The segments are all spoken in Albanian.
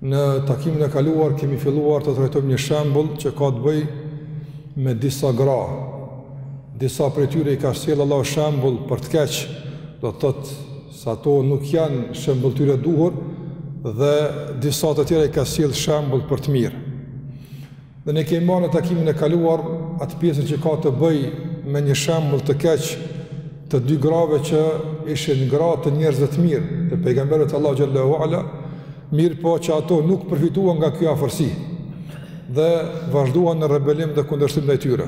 Në takimin e kaluar kemi filluar të trajtojmë një shembull që ka të bëjë me disa gra. Disa prej tyre i ka sjellë Allah shembull për të keqe, do të thotë se ato nuk janë shembull i duhur dhe disa të tjera i ka sjellë shembull për të mirë. Dhe ne kemi marrë në takimin e kaluar atë pjesën që ka të bëjë me një shembull të keq të dy grave që ishin gra të njerëzve të mirë, të pejgamberëve të Allahut xhel-le ue ala, mirëpo që ato nuk përfituan nga kjo afërsi dhe vazhduan në rebelim dhe kundërshtim ndaj tyre.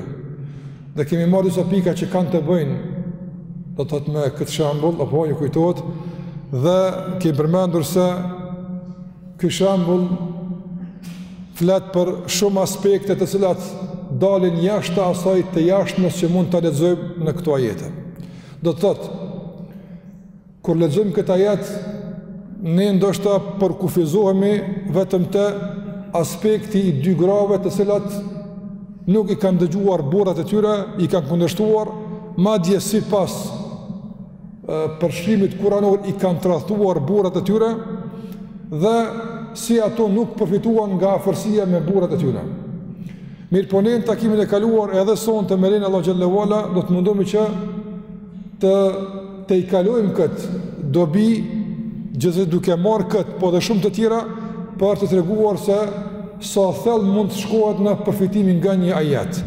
Dhe kemi marrë disa pika që kanë të bëjnë, do të thotë me këtë shembull, a po ju kujtohet, dhe kemi përmendur se Ky shembull flet për shumë aspekte të cilat dalin jashtë asaj të jashtmes që mund ta lexojmë në këto ajete. Do të thotë kur lexojmë këtë ajet ne ndoshta përkufizohemi vetëm te aspekti i dy grave të cilat nuk i kanë dëgjuar burrat e tyre, i kanë kundërshtuar, madje sipas përshkrimit kuranor i kanë tradhtuar burrat e tyre dhe si ato nuk përfituan nga afërsia me burrat e tyre. Mirëpo ne në takimin e kaluar edhe sonte me lejen e Allahut xhel-le ue ala, do të mundohemi që ta tejkalojmë këtë dobi gjithë duke marrë këtë, po edhe shumë të tjera, për të treguar se sa thellë mund të shkohet në përfitimin nga një ajet.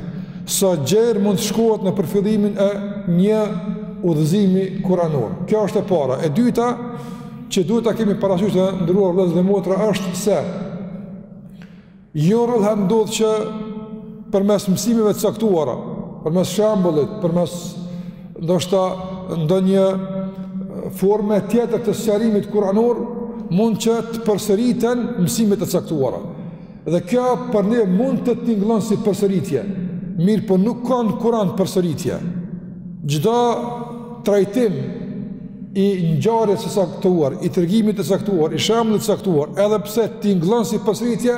Sa gjerë mund të shkohet në përfitimin e një udhëzimi kuranor? Kjo është e para. E dyta, që duhet ta kemi parasysh të nderuar vëllezër dhe motra është se jo rrallë ndodh që përmes mësimeve të caktuara, përmes shembullit, përmes ndoshta ndonjë forme tjetër të sqarimit kuranor, mund që të përsëriten mësimet e caktuara. Dhe kjo për ne mund të tingëllon si përsëritje, mirëpo nuk ka në kuran përsëritje. Çdo trajtim i ngjarjes së caktuar, i tregimit të caktuar, i shembullit të caktuar, edhe pse tingëllon si përsëritje,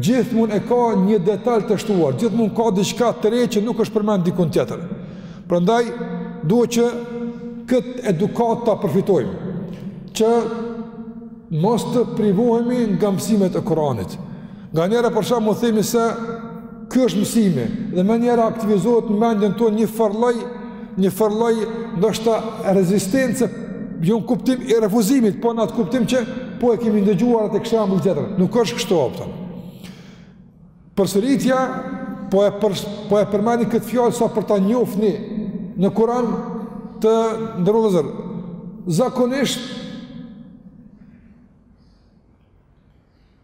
gjithmonë e ka një detal të shtuar, gjithmonë ka diçka të re që nuk është përmend dikun tjetër. Prandaj, duhet që këtë edukatë ta përfitojmë, që Mos të privohemi nga mësimet e Kur'anit. Nganjëherë për shembull mund të themi se ky është mësimi dhe menjëherë aktivizohet në mendjen tonë njëfarë lloj, njëfarë lloj ndoshta rezistence, jo në kuptimin e refuzimit, po në atë kuptim që po e kemi ndëgjuar atë te shembulli tjetër. Nuk është kështu opta. Përsëritja po e për, po e përmendim këtë fjalë sa për ta njohni në Kur'an të nderuar vëllezër. Zakonisht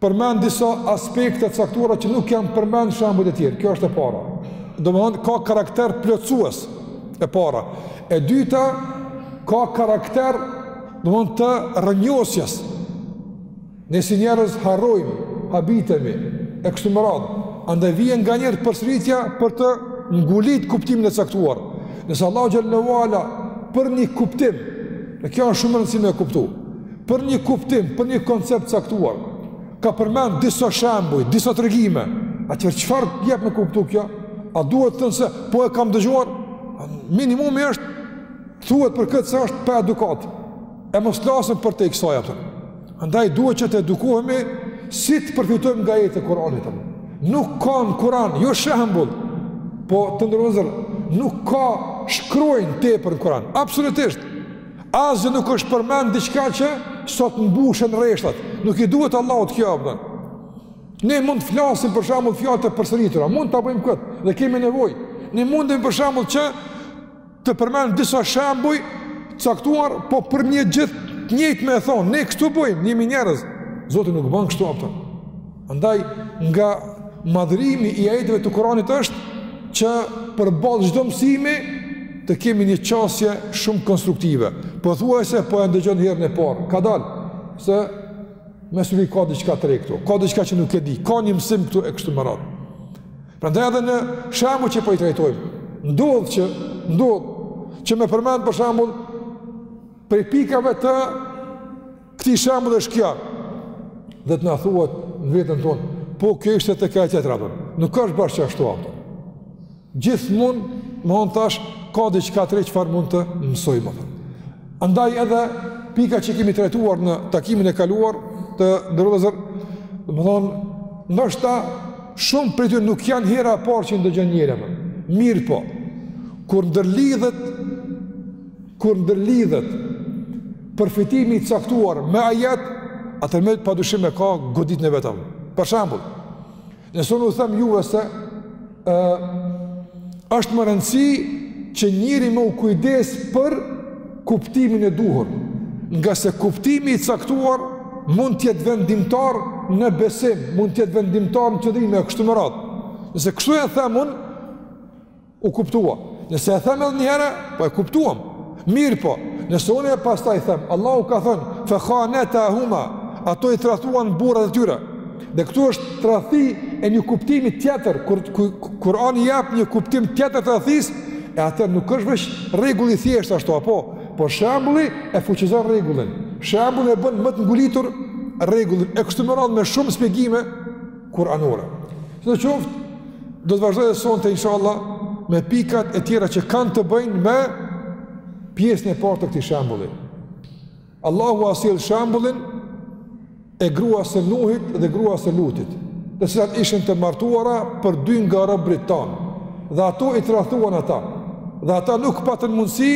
përmend disa aspekte të caktuara që nuk janë përmend në shembuj të tjerë. Kjo është e para. Domethënë ka karakter plotësues e para. E dyta ka karakter domethënë të rrënjosjes. Ne si njerëz harrojmë, habitemi e kështu me radhë. Andaj vjen nganjëherë përsëritja për të ngulit kuptimin e caktuar. Nëse Allahu xhel-le ue ala për një kuptim, e kjo është shumë me rëndësi me e kuptu. Për një kuptim, për një koncept të caktuar, ka përmend disa shembuj, disa tregime. Atëherë çfarë jep me kuptu kjo? A duhet thënë se po e kam dëgjuar? Minimumi ç'thuhet për këtë se është pa edukatë. E mos flasim për t'i ik kësaj, a po. Andaj duhet që të edukohemi si të përfitojmë nga ajetet e Kuranit. Nuk ka në Kuran, jo shembull, po të nderuar vëllezër, nuk ka shkronjë tepër në Kuran. Absolutisht. Asgjë nuk është përmend diçka që sa t'mbushen rreshtat. Nuk i duhet Allahut kjo, a po. Ne mund të flasim për shembull fjalë të përsëritura, mund ta bëjmë këtë dhe kemi nevojë. Ne mundemi për shembull që Të përmendim disa shembuj të caktuar, po për një gjë të njëjtë me e thonë, ne kështu bëjmë, ne jemi njerëz. Zoti nuk bën kështu apo. Andaj nga madhërimi i ajeteve të Kuranit është që përballë çdo mësimi të kemi një qasje shumë konstruktive. Pothuajse po e ndëgjon herën e parë, kadalë, se me siguri ka diçka të re këtu, ka diçka që nuk e di, ka një mësim këtu e kështu me radhë. Prandaj edhe në shembujt që po i trajtojmë, ndodh që ndodh që me përmend për shembull prej pikave të këtij shembulli është kjo. Dhe të na thuhet në veten tonë, po kjo ishte te ky tjetri apo? Nuk është bash ashtu apo. Gjithmonë, domethënë tash, ka diçka të re çfarë mund të mësojmë atë. Andaj edhe pika që kemi trajtuar në takimin e kaluar të nderuar vëllezër, domethënë, ndoshta shumë prej tyre nuk janë hera e parë që ndëgjon njeri apo. Mirëpo. Kur ndërlidhet kur ndërlidhet përfitimi i caktuar me ajet, atëherë pa dyshim e ka goditjen e vet. Për shembull, Nëse unë u them juve se ë është me rëndësi që njeri me u kujdes për kuptimin e duhur, ngase kuptimi i caktuar mund të jetë vendimtar në besim, mund të jetë vendimtar në qëndrim e kështu me radhë. Nëse kështu e them unë, U kuptua. Nëse e them edhe një herë, po e kuptuam. Mirpo, nëse unë pastaj them, Allahu ka thënë, "Fa khanata huma", ato i tradhtuan burrat e tyre. Dhe këtu është tradhti e një kuptimi tjetër, kur Kurani jep një kuptim tjetër të tradhtisë, e atëherë nuk është veç rregulli thjesht ashtu apo, por shembulli e fuqizon rregullin. Shembulli e bën më të ngulitur rregullin. E kështu me radhë me shumë shpjegime, kuranore. Sidoqoftë, do të vazhdojmë edhe sonte inshallah me pikat e tjera që kanë të bëjnë me pjesën e parë të këtij shembulli. Allahu na sjell shembullin e gruas së Nuhit dhe gruas së Lutit, të cilat ishin të martuara për dy nga robërit tanë, dhe ato i tradhtuan ata. Dhe ata nuk patën mundësi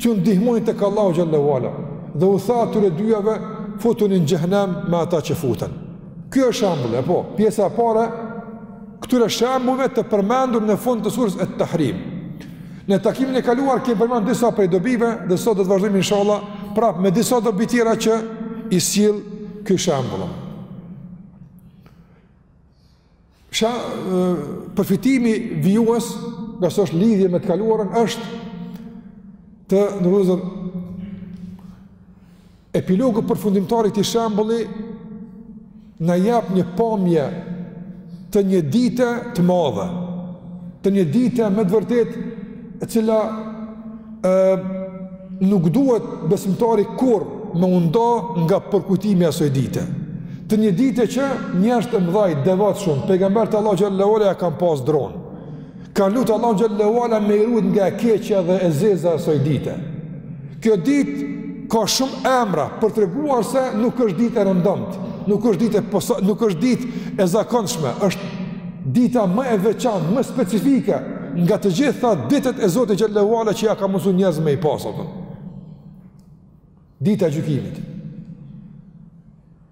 t'u ndihmojnë tek Allahu xhelle ue ala. Dhe u tha atyre dyjave futuni në xhehenem me ata që futen. Ky është shembull, e po, pjesa e parë e këtyre shembullve të përmendur në fund të sures Et-Tahrim. Në takimin e kaluar kemë përmendur disa prej dobive dhe sot do të vazhdojmë inshallah prap me disa dobi tjera që i sjell ky shembull. Sha, përfitimi vijues, ngase është lidhje me të kaluarën, është të nderuar epilogu përfundimtar i këtij shembulli na jap një pamje të një dite të madhe, të një dite me të vërtetë e cila Ë nuk duhet besimtari kurrë me u nda nga përkujtimi i asaj dite. Të një dite që njerëz të mëdhaj të devotshëm, pejgamberët e Allahut xhelle ue ala ia kanë pas dronë. Kanë lut Allahun xhelle ue ala me i rujt nga e keqja dhe e zeza e asaj dite. Kjo ditë ka shumë emra për të treguar se nuk është ditë e rëndomtë, nuk është ditë e posa, nuk është ditë e zakonshme, është Dita më e veçantë, më specifike nga të gjitha ditët e Zotit xhelle ue ala që ja ka mundësu njerëzve me i pas ato. Dita e gjykimit.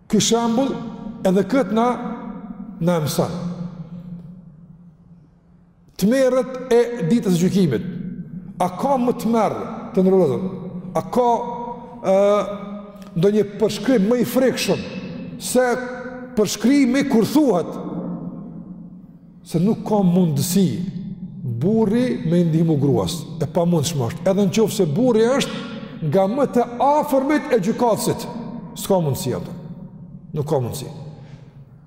Ky shembull edhe kët na e mëson. Tmerret e ditës së gjykimit. A ka më tmerr të nderuar? A ka ë ndonjë përshkrim më i frikshëm se përshkrimi kur thuhet se nuk ka mundësi burri me i ndihmu gruas e pamundshme është edhe në qoftë se burri është nga më të afërmit e gjykatësit s'ka mundësi ato nuk ka mundësi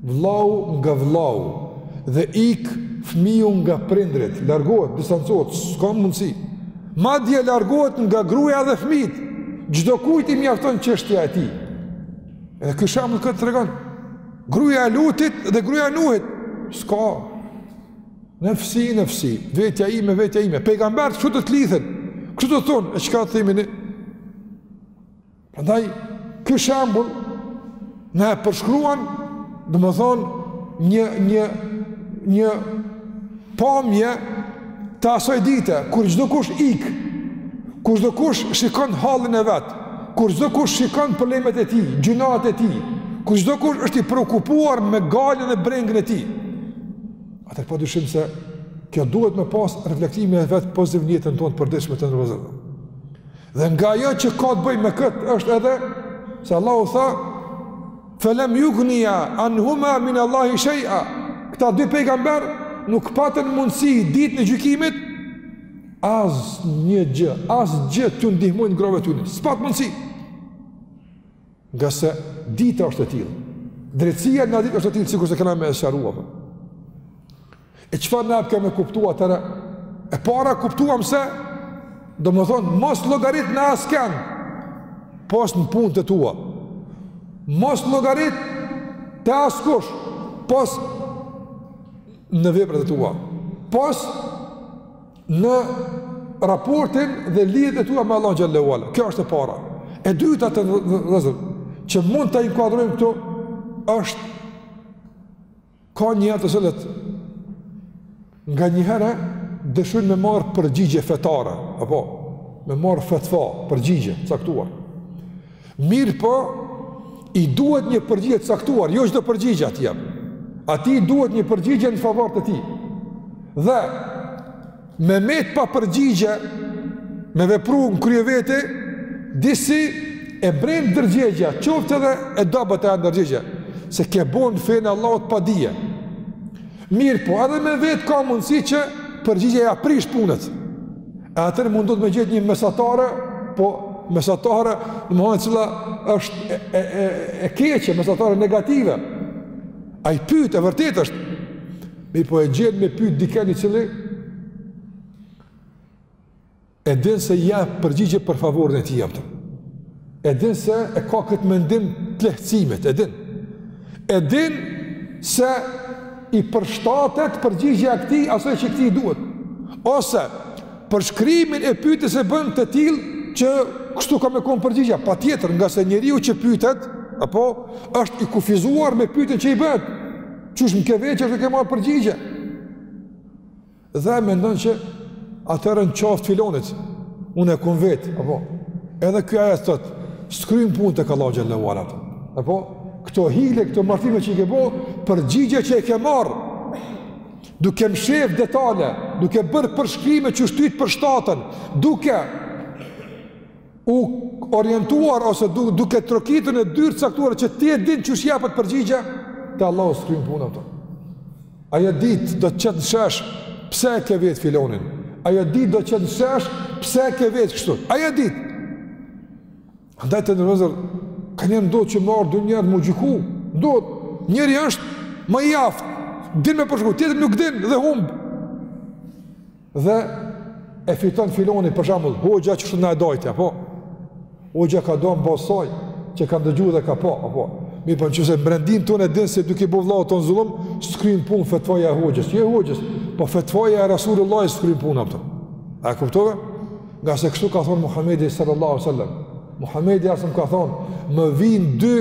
Vllau nga vllau dhe ik fëmiu nga prindërit, largohet, distancohet, s'ka mundësi. Madje largohet nga gruja dhe fëmijët, çdokujt i mjafton qështja e tij. Edhe ky shembull këtë tregon, gruja e Lutit dhe gruja e Nuhit, s'ka. Nefsi, nefsi, vetja ime, vetja ime, pejgamberët kshtu do të lidhen, kshtu do thonë, e çka të themi ne? Prandaj ky shembull na e përshkruan, domethënë një një një pamje të asoj dite kur çdo kush ik, kur çdo kush shikon hallin e vet, kur çdo kush shikon problemet e tij, gjynahet e tij, kur çdo kush është i preokupuar me gajlen e brengën e tij. Atëherë pa dyshim se kjo duhet me pas reflektimin e vet pozitiv në jetën tonë të përditshme të nderuar vëllezër. Dhe nga ajo që ka të bëjë me kët është edhe se Allahu tha Felem jugnia anhuma min Allahi shej'a Këta dy pejgamber nuk patën mundësi ditën e gjykimit Asnjë gjë, asgjë t'ju ndihmojnë grave të tyne S'patën mundësi Ngase dita është e tillë Drejtësia n'atë ditë është e tillë Sikurse kena me e sqarua prapë. E çfarë na ep kjo me kuptua atëherë? E para kuptuam se domethënë mos llogarit në askënd pos në punët e tua mos llogarit te askush pos në veprat e tua pos në raportin dhe lidhjet e tua me Allahun xhelle ve ala kjo është e para e dyta të nderuar vëllezër që mund ta inkuadrojmë këtu është Ka njerëz të cilët nga njëherë dëshirojn me marrë përgjigje fetare, apo, me marrë fetva, përgjigje të caktuar. Mirëpo, i duhet një përgjigje e caktuar, jo çdo përgjigje atij. Atij i duhet një përgjigje në favor të tij. Dhe, Me met pa përgjigje, me vepru në krye vete, disi e bren ndërgjegjja, qoftë edhe e dobët ajo ndërgjegje, se ke bo në fenë e Allahut pa dije. Mirëpo, edhe me vet ka mundësi që përgjigjja ia prish punët. E atëherë mundohet me gjet një mesatare, po mesatare domethanë e cila është e, e, e, e keqe, mesatare negative. Ai pyt, e vërtetë është. Mirëpo e gjen me pyt diken i cili e din se jap përgjigje për favorin e tij jepëtëm. E din se e ka këtë mendim të lehtësimit, e din. E din se i përshtatet përgjigja e këtij asaj që këtij i duhet. Ose përshkrimin e pytjes e bën të tillë që kështu ka me konë përgjigja, patjetër ngase njeriu që pytet, apo është i kufizuar me pytjen që i bëhet. Qysh m'ke vet qështu e ke marrë përgjigjen. Dhe mendon që atëherë në qafë të filonit, unë e kom vet, apo, edhe ky ja thotë, s'kryn punë tek Allahu xhele ue ala, apo, këto hile, këto mashtrime që i ke bo, përgjigje që i ke marrë, duke mshef detale, duke bërë përshkrime qysh ty t'përshtaten, duke u orientuar ose du, duke trokitur në dyer të caktuara që ti e din qysh japet përgjigja, te Allahu s'kryn punë ato. Ajo ditë do të qet në shesh pse e ke vet filonin. Ajo ditë do të qet në shesh pse e ke vet kështu. Ajo ditë. Andaj të nderuar vëllezër, kanjëherë ndodh që marrin dy njerëz m'u gjyku. Ndodh, njëri është më i aftë, din me përshkru, tjetri nuk din dhe humb. Dhe e fiton filoni për shembull, hoxha qështu na e dajti apo? Hoxha ka da mbas asaj që ka dëgjuar dhe ka pa apo? Mirëpo nëse n'brendinë tonde e din se duke i bo vllaut tond zullum, s'kryn punë fetvaja e hoxhës. Jo hoxhës, po fetvaja e Rasulullahit s'kryn punë apo. A kuptove? Ngase kështu ka thon Muhamedi sallallahu alaihi wasallam. Muhamedi alejhi selam ka thon, më vin dy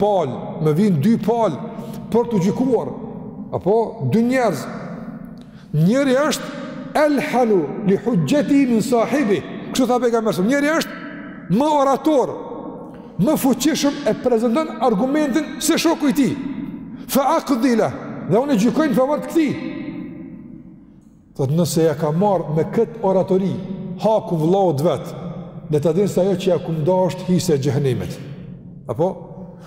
pal, më vin dy pal për t'u gjykuar. Apo dy njerëz Njëri është elhanu li hujjetihi min sahibi, kështu tha pejgamberi alejhi selam, njëri është më orator, më fuqishëm e prezenton argumentin se shoku i tij, fa akdi la, dhe unë e gjykoj në favor të këtij. Thotë nëse ja ka marrë me këtë oratori, hakun vllaut të vet, le ta dinë se ajo që ja kom da është hise e xhehenemit. Apo?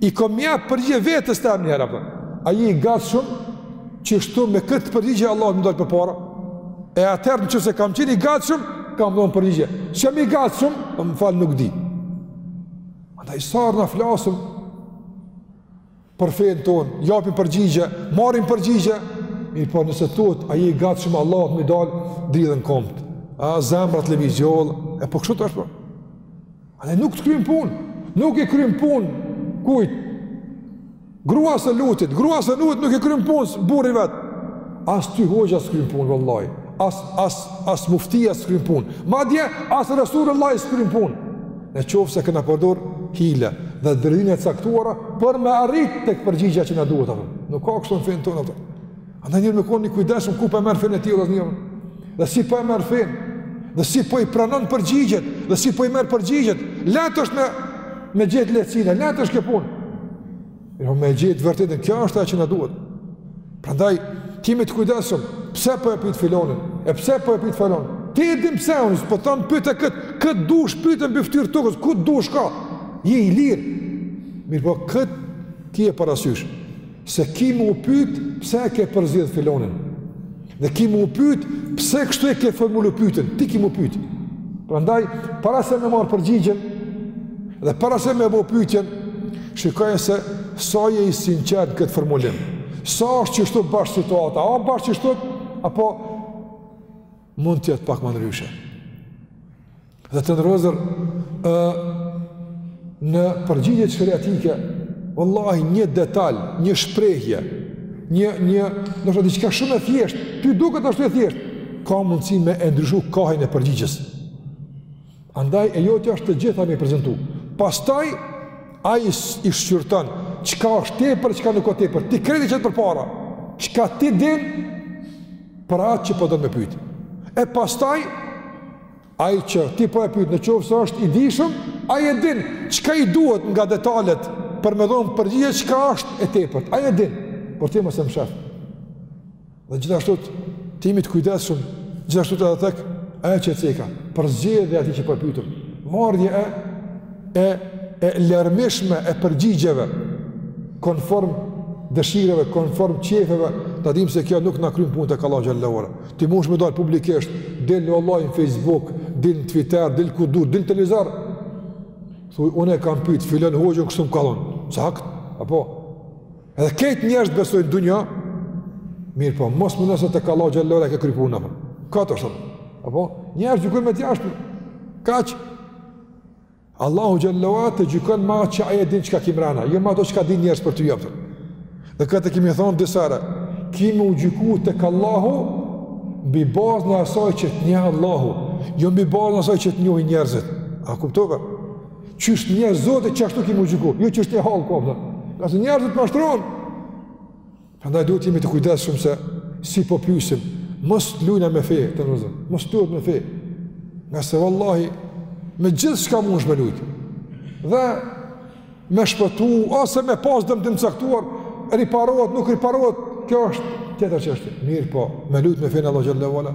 I kom jap përgjigje vetes teme ni herë, apo. A je i gatshëm, qështu me këtë përgjigje Allahut me i dalë përpara? E atëherë në qoftë se kam qenë i gatshëm, kam dhonë përgjigje. S'jam i gatshëm, po më fal nuk di. Andaj sa herë ne flasim për fenë tonë, japim përgjigje, marrim përgjigje, mirëpo nëse t'thotë, a je i gatshëm Allahut me i dalë, dridhen kombt. A zemra t'lëviz, jo, e po kështu tash, po? A dhe nuk të kryn punë, nuk i kryn punë, kujt, gruas së Lutit, gruas së Lutit nuk i kryn punë burri i vet, as ty hoxha s'kryn punë, vallahi, as as, as muftia s'kryn punë, madje, as Resulullahi s'kryn punë, në qoftë se kena përdor hile dhe dredhina të caktuara, për me arritë tek përgjigja që na duhet, nuk ka kështu në fenë tonë, Andaj njërë me kon i kujdesshëm ku po e merr fenë e ti, dhe njërë, dhe si po e merr fenë, dhe si po i pranon përgjigjet, dhe si po i merr përgjigjet, lehtë është me, me gjet lehtësime, lehtë është kjo punë. Mirëpo, me gjet të vërtetën, kjo është ajo që na duhet. Prandaj, të jemi të kujdesshëm, pse po e pyt filanin, e pse po e pyt filanin, ti e din pse unë, po thon pyte kë, kë dush pyte mbi fytyrë t'tokës, ku dush, ka? Je i lirë. Mirëpo këtë kije parasysh. Se ki me u pyt pse e ke përzgjedh filanin. Dhe ki me u pyt pse kështu e ke formulu pytjen. Ti ki me u pyt. Prandaj, para se me marr përgjigjen, dhe para se me bo pytjen, shikoje se sa je i sinqertë n'këtë formulim. Sa është qishtu bash situata? A bash qishtu? Apo Mund të jetë pak ma ndryshe. Dhe të nderuar, ë në përgjigje sheriatike, vallahi një detal, një shprehje, një një, do të thotë diçka shumë e thjeshtë, ty duket ashtu e thjeshtë, ka mundësi me e ndryshu kahen e përgjigjes. Andaj e jotja është të gjitha me i prezentu. Pastaj, ai i shqyrton, çka është tepër, çka nuk është tepër, ti krejt i qet përpara, çka ti din, për atë që po don me pyt. E pastaj, ai që ti po e pyt, në qoftë se është i dijshëm, ai e din, çka i duhet nga detalet, për me dhon përgjigje, çka është e tepërt, ai e din, por ti mos e mshef. Dhe gjithashtu të jemi të kujdesshëm, gjithashtu edhe tek ajo që ceka, përzgjedhja e atij që po e pyt, marrje e, e, e larmishme e përgjigjeve, konform dëshirave, konform qejfeve, ta dimë se kjo nuk na kryn punë tek Allahu xhele ue ala. Ti munsh me dal publikisht, dil vallahi në Facebook, dil në Twitter, dil ku dush, dil në televizor, thuj, unë e kam pyt filan hoxhën, kështu më ka thon, sakt, apo, Edhe krejt njerëz t'besojnë në dunja, mirëpo, mos mendo se tek Allahu xhele ue ala e ke kry punën në përë. Ka të shumë. Apo, njerëz gjykojnë me t'jashtme, kaq. Allahu xhele ue ala të gjykon me atë që ai e din çka ki mrena, jo me ato çka dinë njerëz për ty jashtë. Dhe këtë e kemi thonë disa herë, ki me u gjyku tek Allahu, mbi bazën e asaj që të njeh Allahu, jo mbi bazën e asaj që të njohin njerëzit. A kuptove? Qysh t'njeh Zoti qashtu ki me u gjyku, jo qysh t'njeh hallki po, ka se njerëzit mashtron. Andaj duhet t'jemi të kujdesshëm se si po pysim, mos të lujmë me fe, të nëzëm, mos të lujmë me fe. Ngase vallahi, me gjithçka munsh me lujt. Dhe me shpëtu, ose me pas dëm të caktuar, riparohet, nuk riparohet, kjo është tjetër çështje. Mirëpo, me lujt me fenë e Allahut xhele ue ala.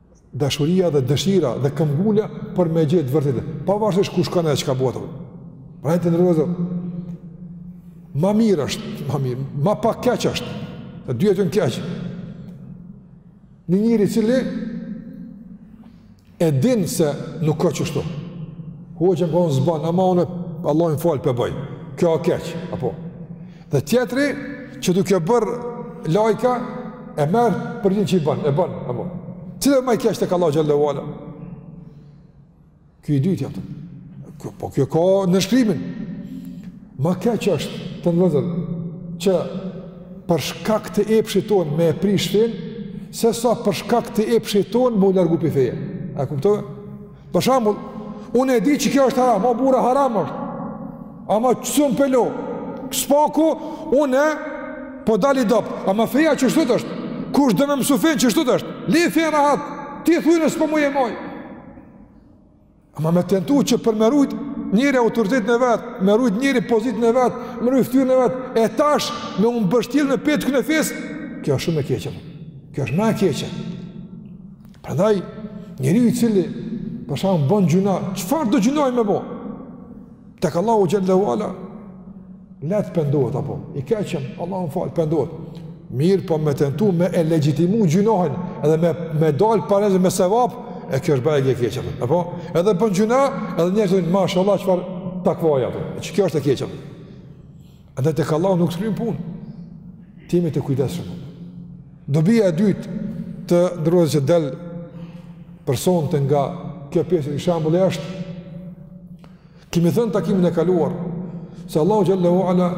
Dashuria dhe dëshira dhe këmbëngulja për me gjet të vërtetën, pavarësisht kush ka thënë e çka botëm. Pra të nderuar vëllezër, ma mirë është, ma mirë, ma pak keq është, dhe dyjat janë keq. Një njeri i cili e din se nuk ka qështu. Hoqën ka unë zbanë, ama unë, Allah më fal, po e bëj, kjo a keq, apo. Dhe tjetri që duke bërë lajka e merr për një që i bënë, e bënë, e bënë. Cili ma i keq tek Allahu xhelle ve ala? Ky i dyti, apo? Kjo ka nënshkrimin. Ma keq është të nderuar vëllezër që për shkak të epshit tonë me e prish fenë, sesa për shkak të epshit tonë me u largu prej feje. E kuptove? Për shambull, unë e di që kjo është haram, o burra haram është, ama s'un po e lo, s'po, unë po dal i dobët, ama feja qështu është, kush do me mësu fenë qështu është, le fenë rahat, ti thuj unë s'po muj e moj, ama me tentu që për me rujt njeri autoritetin e vet, me rujt njeri pozitën e vet, me rujt ftyrën e vet, e tash me u mbështjell me petkun e fesë, kjo është shumë e keqe, kjo është më e keqe, Prandaj njeriu i cili për shembull bën gjynah, çfarëdo gjynahi me bë? Tek Allahu xhelle ve ala le të pendohet apo i keq jam, Allahu m'fal pendohet. Mirëpo me tentu me e legjitimu gjynahin edhe me me dal para me sevap, e kjo është bajagi e keqe. Apo edhe bën gjynah, edhe njerëzit thojnë mashallah çfarë takvaje apo. Qikjo është e keqe. Andaj tek Allahu nuk s'kryn punë. T'jemi të kujdesshëm. Dobia e dytë të nderuar që del përsëri nga kjo pjesë e shembullit është, kemi thënë takimin e kaluar, se Allahu xhelle ve ala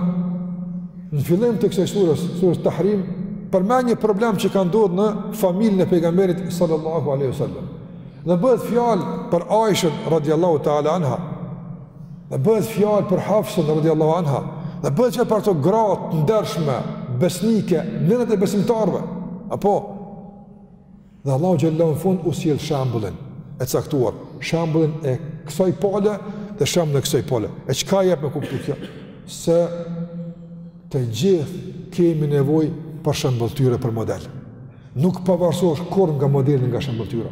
në fillim të kësaj surës, surës Tahrim, përmend një problem që ka ndodh në familjen e pejgamberit sallallahu aleyhu sallam. Dhe bëhet fjalë për Aishën radiallahu ta'ala anha, Dhe bëhet fjalë për Hafsën radhiyallahu anha, dhe bëhet fjalë për ato gra të ndershme, besnike, nënat e besimtarëve. Apo dhe Allahu xhelle ve ala në fund u sjell shembullin e caktuar, shembullin e kësaj pale dhe shembullin e kësaj pale. E çka jep me kuptu kjo? Se të gjithë kemi nevojë për shëmbëlltyrë, për model. Nuk pavarësohesh kurrë nga modeli nga shëmbëlltyra.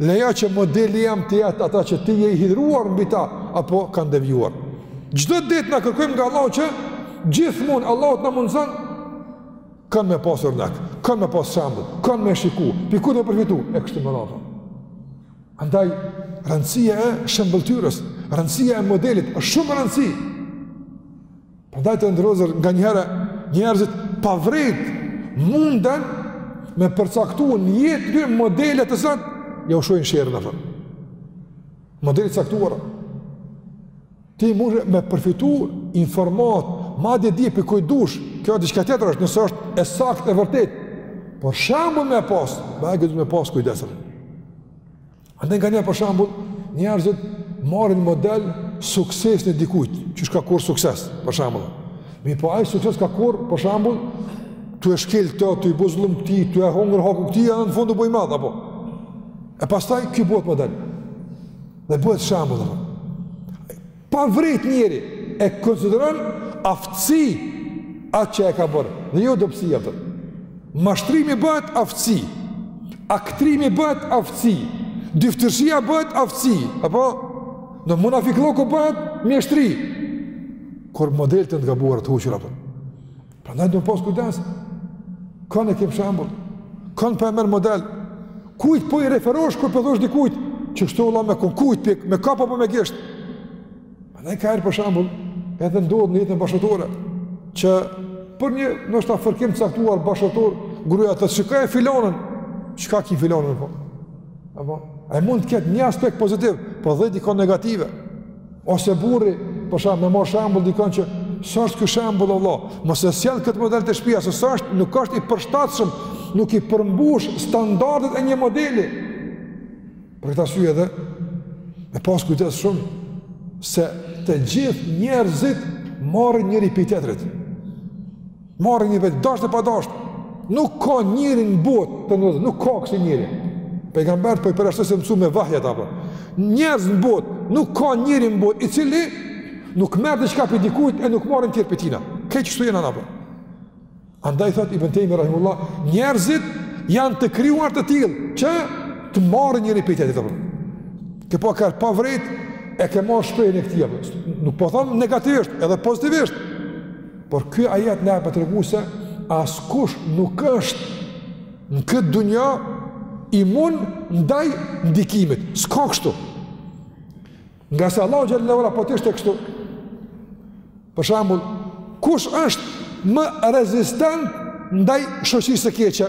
Leje që modeli jem të jenë ata që ti je i hidhëruar mbi ta, apo kanë devijuar. Çdo ditë ne kërkojmë nga Allahu që gjithë mund, Allahu t'na mundëson, kanë me pas urnek, kanë me pas shembull, kanë me shiku, pi kujt me përfitu, e kështu me radhë. Andaj, rëndësia e shëmbëlltyrës, rëndësia e modelit, është shumë rëndësi. Prandaj të nderuar nganjëherë njerëzit pa vërejt munden me përcaktu në jetë këto modele, jau shohin sherrin apo. Modele të caktuara. Ti mund me përfitu informata, madje edhe prej kujt dush, kjo diçka tjetër është, nëse është e saktë e vërtetë, po shembull me e pasë, bajagi do me pasë kujdes. Andaj nganjëherë për shembull, njerëzit marrin model suksesin e dikujt, qysh ka korr sukses, për shembull. Mirëpo ai sukses ka korr, për shembull, tu e shkel këtë, tu i bo zullum këtij, tu e hongër hakun këtij, edhe në fund u bo i madh, apo. E pastaj, ky bëhet model. Dhe bëhet shembull, apo. Pa vërejt njeri, e konsideron aftësi atë që e ka bërë, dhe jo dobësi, apo. Mashtrimi bëhet aftësi, aktrimi bëhet aftësi, dyftyrsia bëhet aftësi, apo? Munafikllëku bëhet mjeshtri, kur modeli t'jetë i gabuar i huqur, apo? Prandaj do me pas kujdes. Kan e ke shembull. Kan po e merr model. Kujt po i referosh kur po i thush dikujt qeshtu, vlla, me kon kujt pik, me kapa po me gisht. Prandaj ka herë për shembull, edhe ndodh në jetën bashkëshortore që për një ndoshta fërkim të caktuar bashkëshortor, gruaja thotë shikoje filonën, çka ki filonën po. Apo, e mund të ketë një aspekt pozitiv, po dhe dikon negative. Ose burri, për shemb, me marr shembull dikon që s'është ky shembull, o vlla, mos e sjell këtë model te shpija, se s'është, nuk është i përshtatshëm, nuk i përmbush standardet e një modeli. Për këtë arsye edhe me pas kujdes shumë se të gjithë njerëzit marrin njëri prej tjetrit. Marrin vetë, dashje e pa dashje, nuk ka njeri në botë, nuk ka ksi njeri. Pejgamberët po i përjashtoj se mësu me vahj, apo. Njerëz në botë, nuk ka njeri në botë, i cili nuk merr diçka pej dikujt e nuk marrin tjerë pej tina. Qeshtu jena, apo. Andaj, thotë Ibn Tejmije, rahimehullah, njerëzit janë të krijuar të tillë, që të marrin njëri pej tjetrit, apo. Ti po kqyr, pa vërejt, e ke marr shprehinë e këtij, apo. Nuk po thom negativisht, edhe pozitivisht, Por ky ajet na e ka tregu se askush nuk është në këtë dunja imun ndaj ndikimit. S'ka kështu. Ngase Allahu Xhele ue Ala po të ishte kështu. Për shembull, kush është më rezistent ndaj shoqërisë së keqe?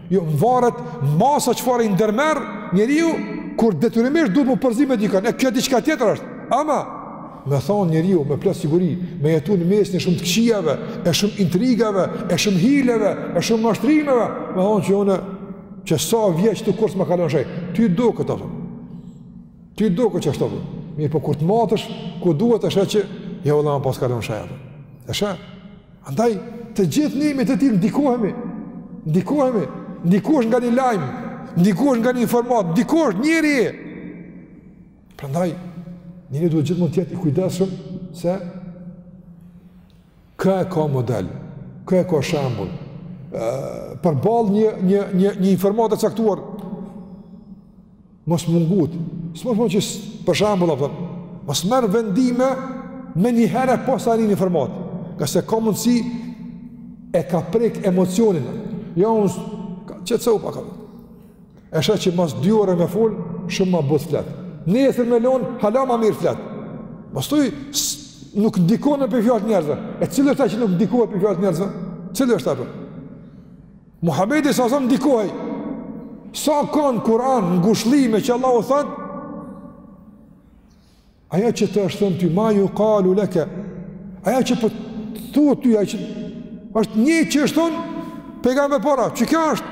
Jo, mvaret masa çfarë i ndërmerr njeriu, kur detyrimisht duhet m'u përzi me dikën, e kjo diçka tjetër është. Ama, me thonë njeriu, me plot siguri, me jetu në mes të shumë të këqijave, e shumë intrigave, e shumë hileve, e shumë mashtrimeve, me thonë që jo unë, qe sa vjet qitu kurrë s'më ka lonë shej, ty të duket, apo. ty të duket qashtu, apo. mirëpo kur të matesh, ku duhet e sheh që, jo valla më paska lonë shej, apo. e sheh, Andaj, të gjithë jemi të tillë ndikohemi. Ndikohemi, ndikohesh nga një lajm, ndikohesh nga një informatë, ndikohet njeri. Prandaj, njeri duhet gjithmonë të jetë i kujdesshëm se kë e ka model, kë e ka shembull. Ë përball një një një një informatë e caktuar Mos u ngut. Domethonë që për shembull, a kupton, mos merr vendime menjëherë posa nin informatë. Ngase ka mundësi e ka prek emocionin. Ja, jo, unë që të cëhu pa ka. E sheh që mas dy orë me fol, shumë ma butë flet. Nesër me lonë, hala ma mirë flet. Mos thuj, nuk ndikona prej fjalëve të njerëzve. E cili është ai që nuk ndikohet prej fjalëve të njerëzve? Cili është ai për? Muhamedi s.a.v.s. ndikohej, sa ka në Kur'an ngushllime që Allahu thotë, ajo që të është thënë ty, ma jukalu leke, ajo që po të thuhet ty, ajo që është një që është thënë, pejgamberëve para, që kjo është?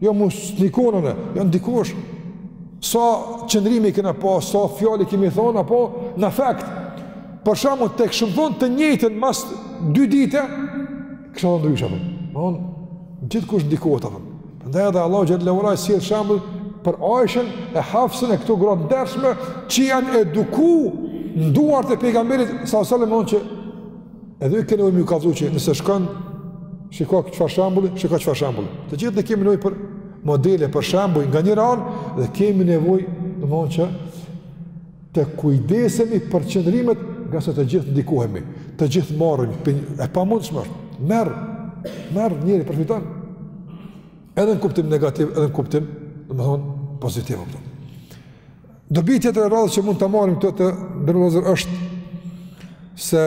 Jo mu s'ndikona unë, jo ndikohesh. Sa qëndrimi kena pa, sa fjalë i kemi thonë, apo në afekt, për shembull të kisha me thonë të njëjtën mas dy dite, kisha thonë ndryshe, apo. Domethonë, gjithkush ndikohet, apo. Ndaj edhe Allahu xhele ve ala sjell shembull për Ajshen e Hafsën e këto gra të ndershme që janë eduku në duart e pejgamberit s.a.v.s. domethonë që Edhe jo ke nevojë m'ju kallzu që nëse shkon shiko çfarë shembulli, shiko çfarë shembulli. Të gjithë ne kemi nevojë për modele për shembuj nga njëra anë dhe kemi nevojë domethonë që të kujdesemi për qëndrimet ngase të gjithë ndikohemi, të gjithë marrim e pamundshme. Merr, merr njeri përfiton. Edhe në kuptim negativ, edhe në kuptim, domethonë pozitiv apo. Dobi tjetër e radhës që mund ta marrim këtu të nderuar vllazër është se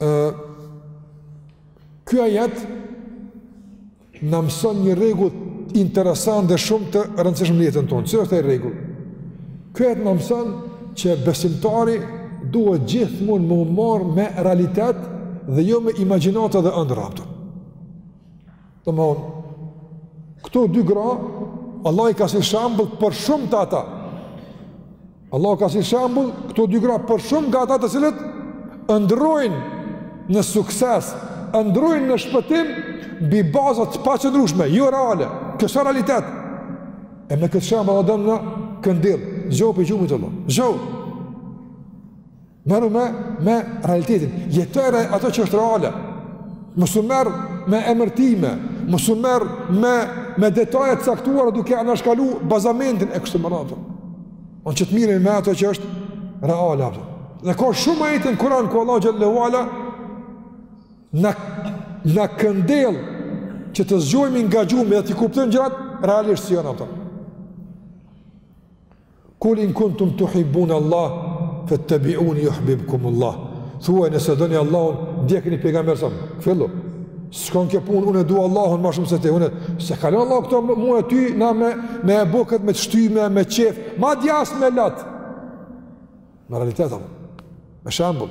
e, ky ajet na mëson një rregull interesant dhe shumë të rëndësishëm në jetën tonë. Cili është ai rregull? Ky ajet na mëson që besimtari duhet gjithmonë m'u marrë me realitet dhe jo me imagjinata dhe andrra, a kupton. Domethonë, këto dy gra, Allah i ka sill shembull për shumë të ata. Allah ka sill shembull këto dy gra për shumë nga ata të cilët ëndrrojnë në sukses, ëndrrojnë në shpëtim, mbi baza të paqëndrueshme, jo reale, kësaj realitet. E me këtë shembull, Allah do me na këndell, zgjo prej gjumit Allah, zgjo. Merru me me realitetin. Jetoje ato që është reale. Mos u merr me emërtime, mos u merr me me detaje të caktuara duke anashkalu bazamentin e kështu me radhë. Don që të mirremi me ato që është reale ato. Dhe ka shumë ajete në Kur'an ku Allahu xhele ue ala na na këndell që të zgjohemi nga gjumi dhe të kuptojmë gjërat realisht si janë ato. Kul in kuntum tuhibbun Allah fattabi'uni yuhbibkum Allah. Thuaj nëse e doni Allahun, ndjekeni pejgamberin sa. Fillo. S'shkon kjo punë, unë e du Allahun ma shumë se ti. Unë, s'e kalon Allah këto mua e ty na me me e bukët me shtyme, me qef, madje as me lot. Me realitet apo. Me shembull.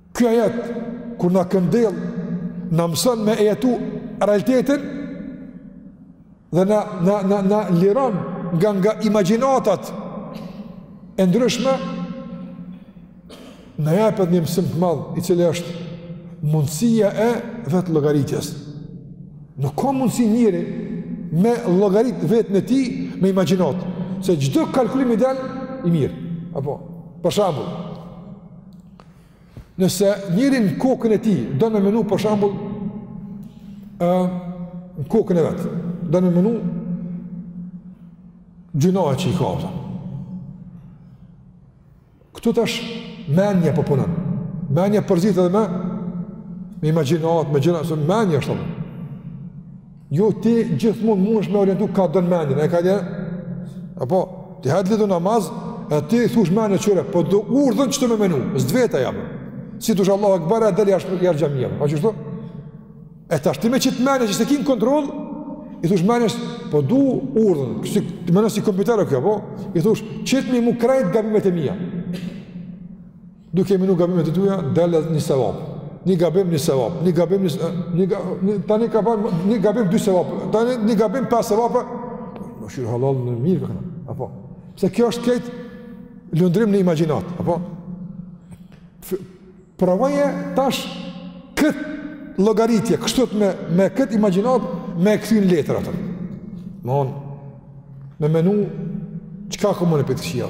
Ky ajet kur na këndell na mëson me jetu realitetin dhe na na na na liron nga nga imagjinatat e ndryshme na jep edhe një mësim të madh i cili është mundësia e vetëllogaritjes. Nuk ka mundësi njeri me llogarit veten e tij me imagjinatë se çdo kalkulim i dal i mirë. Apo, për shembull, Nëse njeri në kokën e tij don me menu për shembull ë në kokën e vet, don me menu gjynahe që i ka ata. Këtu tash menja po punon. Menja përzihet edhe me me imagjinatë, me gjëra, se menja është atë. Jo ti gjithmonë mundesh me orientu ka don menjen, e ka dhe. Apo ti hajt lidh namaz, e ti thosh menjes ore, po du urdhën çkë me menu, zot veta jam. Si thosh Allahu Akbar, a dali ashtu jashtë xhamie. Po çështë? E tash ti me qit menje që s'e kin kontroll, i thosh menjes, po du urdhën, si ti menon si kompjuter apo, po? i thosh qitmi mu krejt gabimet e mia. Duke menu gabimet e tuja, delë një sevap. Një gabim, një sevap. Një gabim, një sevap. Një gabim, ta një gabim, një gabim, dy sevap. Ta një, një gabim, pa sevap. Më shirë halal në mirë, për këna. Apo? Se kjo është ketë lundrim në imagjinatë. Apo? Provoje tash këtë llogaritje, kështu me, me këtë imagjinatë, me e kthy në letër atë. Domethonë, me menu, çka kom unë për të këshia?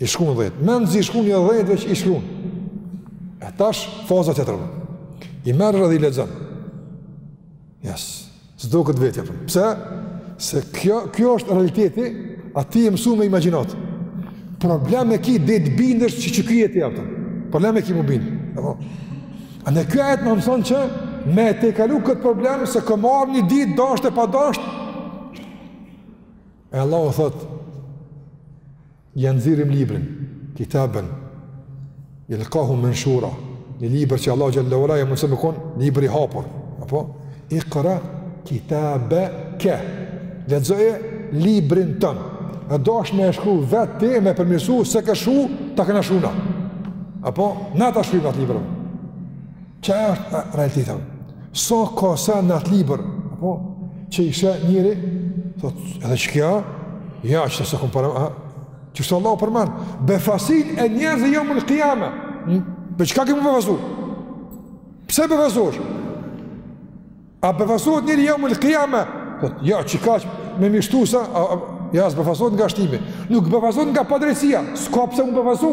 I shkruan dhjet. Mënzi i shkruan një dhjet veç i shkruan. E tash faza tjetër. I merr dhe i lexon. Yes. S'do këtë vetë apo. Pse? Se kjo kjo është realiteti, a ti je mësu me imagjinatë. Problem e ki të bindesh që kjo je ti apo. Problem e ki m'u bind. Apo. A ne kjo atë më mëson që me tejkalu këtë problem se ka me ardh një ditë dashtë e pa dashtë E Allahu thot, ja nxjerrim librin, kitaben jelkahu menshura, një libër që Allah xhel-le ve ala, e mundëson me konë, një libër i hapur, apo, ikra kitabeke, lexoje, librin tënd, e deshte me e shkru vetë ti, me përmirësu, s'e ke shkru, ta kena shkru na, apo, na ta shkrujm atë librin, Çka është realiteti. Sa so ka sa në atë libër, apo, që ishe njeri, thot, edhe çka, ja, që të se kom përëm, a, që shtë Allah përmend befasinë e njerëzve jeumul kijame, për çka kanë m'u befasu? Pse befasohesh? A befasohet njeri jeumul kijame? Thot, ja, çka që me m'i shtu sa, a, a, ja, s'befasohet nga shtimi. Nuk befasohet nga padrejtësia, s'ka pse m'u befasu.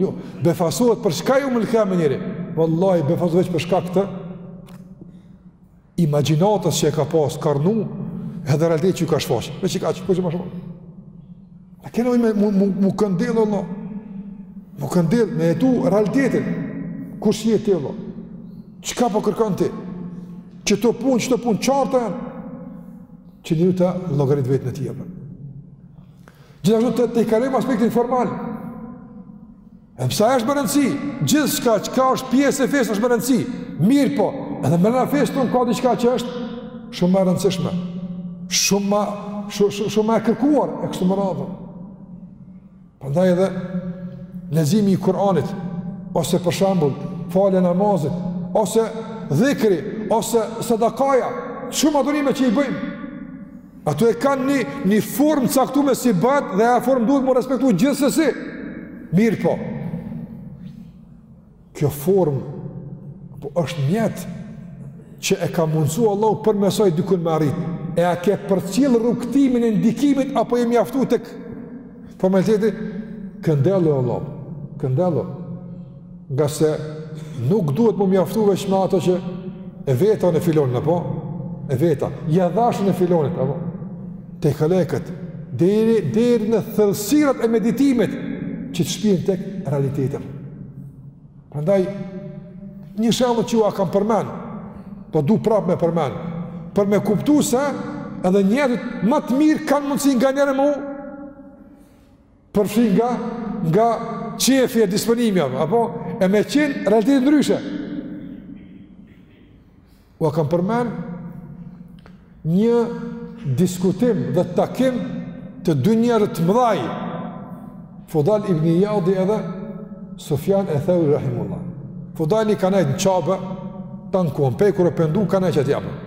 Jo, befasohet për çka jeumul kijame njeri. Vallahi, befasohet për shkak të imagjinatës që e ka pas, karnu, edhe realitetit që ju ka shfaq. Me që ka që, po që ma shumë. A kena me mu, mu, mu këndell, vlla? Mu këndell, me jetu realitetin. Kush je ti, vlla? Çka po kërkon ti? Qëto punë, qëto punë, qarta janë? Që një ta llogarit veten ti, vlla. Gjithashtu të, tejkalojmë aspektin formal. E pse është me rëndësi? Gjithçka çka është pjesë e fesë është me rëndësi. Mirëpo, edhe mrena fesë tonë ka diçka që është shumë më e rëndësishme. Shumë më shumë shumë shumë më e kërkuar e kështu me radhë. Prandaj edhe leximi i Kuranit ose për shembull falja namazit ose dhikri ose sadakaja, shumë adhurime që i bëjmë Ato e kanë një, një formë caktume si bëhet dhe ajo formë duhet m'u respektu gjithsesi. Mirëpo. Kjo formë po është mjet që e ka mundësu Allahu përmes saj dikun me arrit. E a ke përcjell rrugëtimin e ndikimit apo je mjaftu tek formaliteti, këndellu vlla, këndellu. Ngase nuk duhet m'u mjaftu veç me ato që e veta unë filonin, apo? E veta, ja dhash unë filonit, apo? Te këlekët, deri, deri në thellësirat e meditimit që të shpien te realiteti. Prandaj, një shembull që jua kam përmen, po du prap me përmen, për me kuptu se edhe njerëzit më të mirë kanë mundësi nganjëherë mu, përfshin nga qejfi e disponimi, apo e me qenë realiteti ndryshe. Ua kam përmend një diskutim dhe takim të dy njerëz të mëdhaj. Fudal ibn Iyad edhe Sufjan e Thauri rahimullah. Fudajli ka nejtë në Qabe, tanë kohën pej kur o pendu, ka nejtë qaty n'Qabe.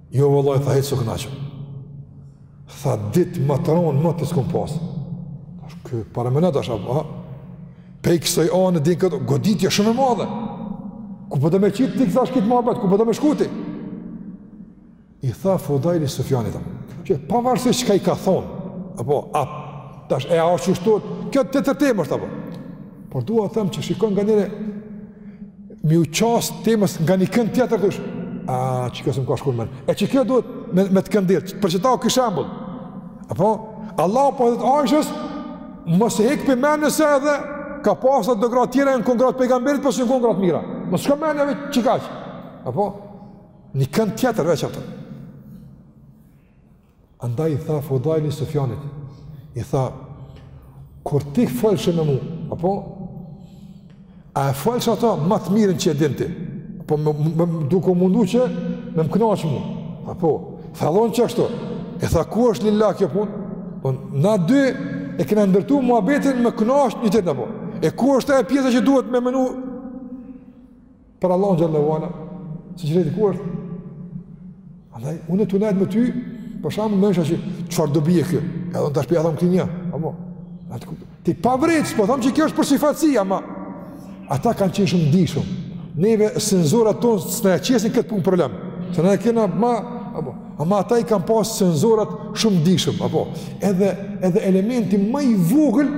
Jo vlla, tha, hiç s'u kënaqa. Tha ditë ma t'ronë, moti s'kom pasë. Tash kur e paramenon tash, a? Pej kësoj anë, din këtë, goditja shumë e madhe. Ku po do me qitë ti kësaj është këtë muhabet, ku po do me shku ti? I tha Fodajli Sufjanit, që pavarësisht çka i ka thonë, apo, a, tash, e a është qështot, kjo detyrim është, apo. Por dua të them që shikon nganjëherë, me iu qas temës nga një kënd tjetër, thush. A qe kjo s'm ka shku mendja. E qe kjo duhet me të këndell. Për qeta ky shembull? Apo Allah po i thotë Ajshës mos e hek pej menes se edhe ka pasur do gratë tjera e jon kon gra t'pejgamberit po s'jon kon gra t'mira. Mos t'shkon menja veç kaq. Apo një kënd tjetër veç ato. Andaj i tha Fudajli Sufjanit, i tha, kur ti folshe me mu, apo, a e folshe ato ma t'mirën që e din ti, apo, me, me, me, duke u mundu që me më knaqë mu, apo, thollon që ashtu, i tha, ku është lil-lah kjo punë, po, na dy e kena ndërtu muhabetin me knaqë njëri-tjetrin, apo, e ku është e pjesa që duhet me kenë, Për Allah xhel-le ue ala, sinqeriteti ku është, Andaj, unë tu nejtë me ty, për shembull, menojsha që çfarë dobie kjo, edhe unë tash po ja thom këtij një, apo, ti pa vrejtë, s'po thamë që kjo është për sipërfaqësi, ama, ata kanë qenë shumë t'ndishëm, neve senzorat tonë s'na e qesin këtë punë problem, se na e kena ma, apo, ama ata i kanë pasë senzorat shumë t'ndishëm, apo, edhe, edhe elementi ma i vogël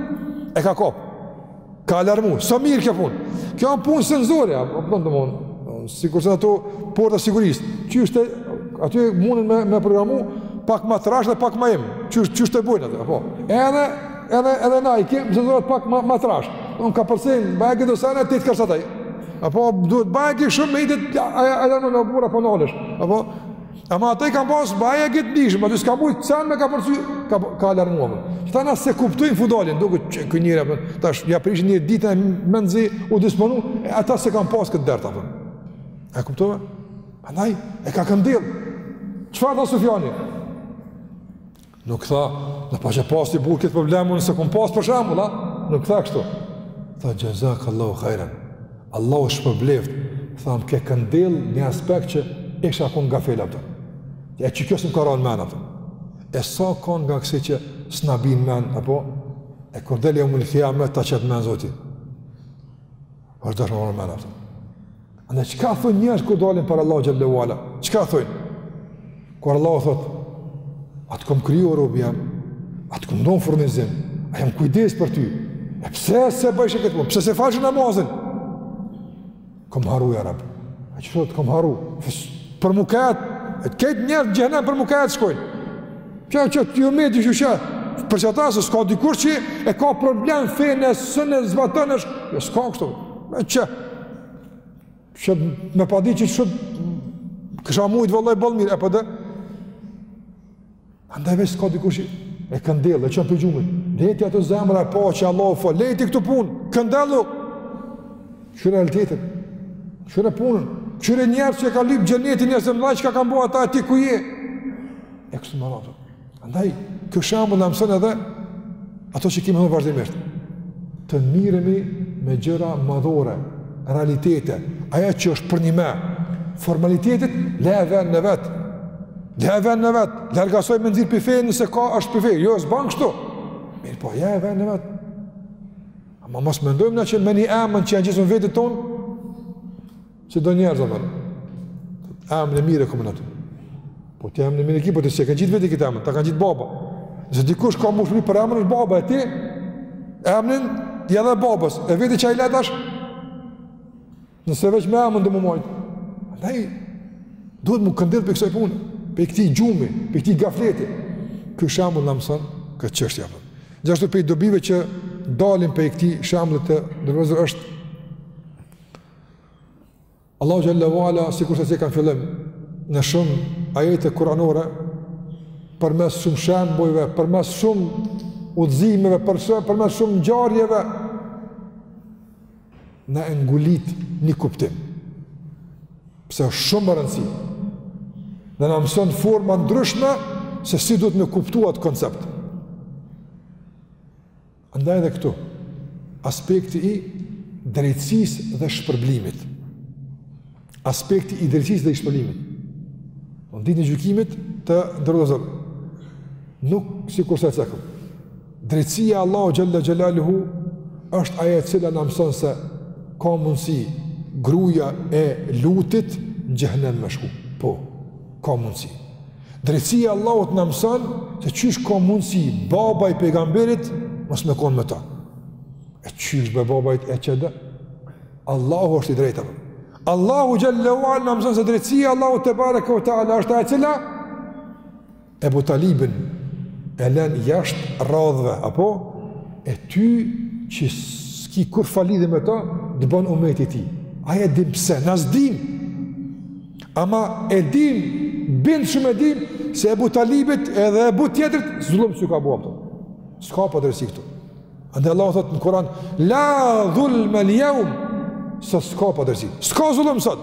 e ka kapë, Ka alarmu, s'o mirë kjo punë. Kjo është punë senzore, apo po thom. Sikur se ato portat e sigurisë. Qysh aty mundën me me programu pak më trash dhe pak më im. Qysh qysh t'bojnë atë, apo. Edhe edhe edhe na i kem senzorat pak ma ma trash. Un ka përse bëj këto sa atë të kërsa taj. Apo duhet bajagi shumë me qitë alarm në burra po nalesh. Apo Ama ata i kanë pasë bajagi t'ndishëm, aty s'ka mujtë, sen me ka përcy, ka, ka alarmuar. Qeta na s'e kuptojmë Fudajlin, duke qenë kë njeri, për, tash, ja prish njerit ditën e mezi u disponu, e ata s'e kanë pasë këtë dert, apo. E kuptove? Andaj, e ka këndell. Çfarë tha Sufjani? Nuk tha, në paçe pas ti burrë këtë problem, unë nëse kom pas për shembull, a? Nuk tha kështu. Tha, xhezak Allahu hajren. Allahu t'shpërbleftë. Tha, më ke këndell një aspekt që isha kon gafil për ta. E që kjo s'më ka ra n'men për ta. E sa ka nga kësi që s'na bin n'men, apo? E kur del jeumul kijame, ta qet n'men Zoti. Është dasht me ra n'men. Ani çka thojnë njerëz kur dalin para Allahut xhele ue ala? Çka thojnë? Kur Allahu thotë, a të kom kriju o robi jem, a të kom dhon furnizim, a jam kujdes për ty, e pse s'e bojshe këtë punë, pse s'e falshe namazin? Kom harru ja Rab, a që thotë kom harru, për mëkate, e krejt njerëz n'xhehnem për mëkate shkojnë. Kjo që ti u me di që për qata se s'ka dikush që e ka problem fenë e s'un e zbaton e shkë, jo s'ka kështu, me që, që me pas dit që kisha mujt vallahi bo mirë, e për po dhe, andaj veç s'ka dikush që e këndell, e çon prej gjumit, lej ti ato zemra e pa që Allahu fal, lej ti këto punë, këndellu, kqyre realitetin, kqyre punën, kqyri njerëz që e kanë lyp xhenetin e se mdaj çka kanë bo ata e ti ku je, e kështu me radhë. Andaj, ky shembull na mëson edhe, ato që kemi thënë vazhdimisht, të mirremi me gjëra madhore, realitete, ajo që është përnime, formalitetit leja venin e vet, leja venin e vet, larg asaj me nxjerr prej feje nëse çka është prej feje, jo, s'ban kështu, mirëpo, leja venin e vet, ama mos mendojmë na që me një emën që ja ngjesim vetit tonë, Si do njerëz, emnin e mirë e kom, thotë. Po ti emnin e mirë e ki, po ti s'ja ke ngjit veti këtë emën, ta ka ngjit baba. Nëse dikush ka mu çmu për emën është baba, e ti, emnin ja dhe babës, e veti çka i le tash, nëse veç me emën do mu majt. Andaj, duhet mu këndell prej kësaj pune, prej këti gjumi, prej këti gafleti. Ky shembull na mëson këtë çështje. Gjithashtu prej dobive që dalin prej këti shembulli të nderuar vllezër është Allahu xhele ue ala sikurse cekëm n'fillim në shumë ajete kuranore përmes shumë shembujve, përmes shumë udhëzimeve, përmes shumë ngjarjeve na e ngulit një kuptim. Pse është shumë me rëndësi. Dhe na mëson n'forma t'ndryshme se si duhet me kuptu atë koncept. Andaj edhe këtu, aspekti i drejtësisë dhe shpërblimit. Aspekti i drejtësisë dhe i shpërblimit. Në ditën e gjykimit të nderuar vllezër, nuk sikurse e cekëm. Drejtësia e Allahut xhele xhelaluhu, është ajo e cila na mëson se ka mundësi gruja e Lutit në xhehnem me shku. Po, ka mundësi. Drejtësia e Allahut na mëson se qysh ka mundësi baba i pejgamberit mos me kon me ta. E qysh be baba i çdo. Allahu është i drejtë. Allahu xhel-le ue ala na mëson se drejtësia e Allahut tebareke ue teala është ajo cila Ebu Talibin e lën jashtë radhëve apo e ty që s'ki kurrfarë lidhje me ta të bën umet i tij. Ai e din pse, na s'e dim. Ama e dim, bind shumë e dim, se Ebu Talibit edhe Ebu tjetrit, zullum s'u ka bo, apo. S'ka padrejtësi këtu. Andej Allahu thotë në Kuran, la dhulmel jeum, se s'ka padrejtësi. S'ka zullum sot.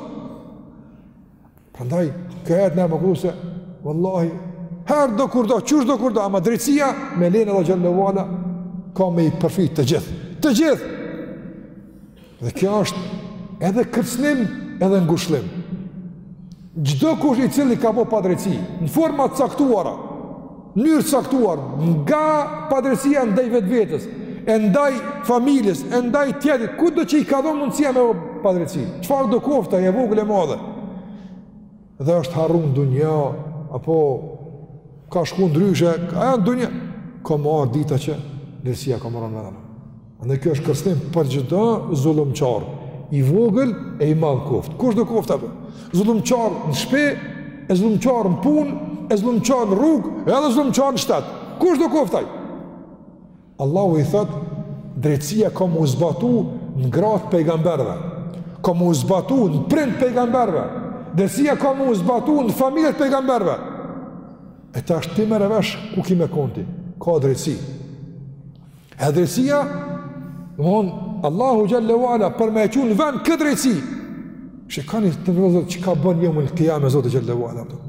Prandaj, këhet në më kru se, vallahi, herdo kurdo, qyshdo kurdo, ama drejtësia, me lejen e Allahut xhel-le ue ala, ka me i përfshi të gjithë. Të gjithë! Dhe kjo është edhe kërcënim, edhe ngushëllim. Çdo kush i cili ka bo padrejtësi, në forma të caktuara, në mënyrë të caktuar, nga padrejtësia ndaj vetvetes, e ndaj familjes, e ndaj tjetrit, kudo që iu ka dhon mundësia me bo padrejtësi, çfarëdo koftë e vogël e madhe. Dhe është harru n'dunja apo ka shku ndryshe, ajo n'dunja, ka me ardh dita që drejtësia ka me ardh në vend. Ama kjo është kërcënim për çdo zullumqar, i vogël e i madh koftë. Kushdo koftë ai? Zullumqar në shpi, e zullumqar në punë, e zullumqar në rrugë, e edhe zullumqar në shtet. Kushdo koftë ai? Allahu i thotë, drejtësia ka m'u zbatu në gra të pejgamberëve, ka m'u zbatu në prind të pejgamberëve, drejtësia ka m'u zbatu në familje të pejgamberëve. E tash ti merre vesh ku ki me kon ti, ka drejtësi. E drejtësia, domethon, Allahu xhel-le ue ala, për me e çu n'vend këtë drejtësi, që ka një të nërëzër, çka bon jeumul kijame Zoti xhel-le ue ala, për.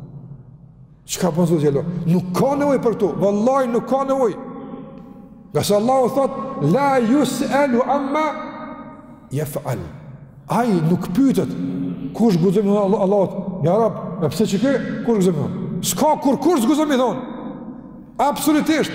çka bon Zoti xhel-le ue ala, nuk ka nevojë për këtu, vallahi nuk ka nevojë, ngase Allahu thotë, la jus'elu amma jef'al, ai nuk pytet, kush guxon me i thon Allahut, ja Rab, e pse që ke, kush guxon me i thon, s'ka kurkush s'guxon me i thon, absolutisht,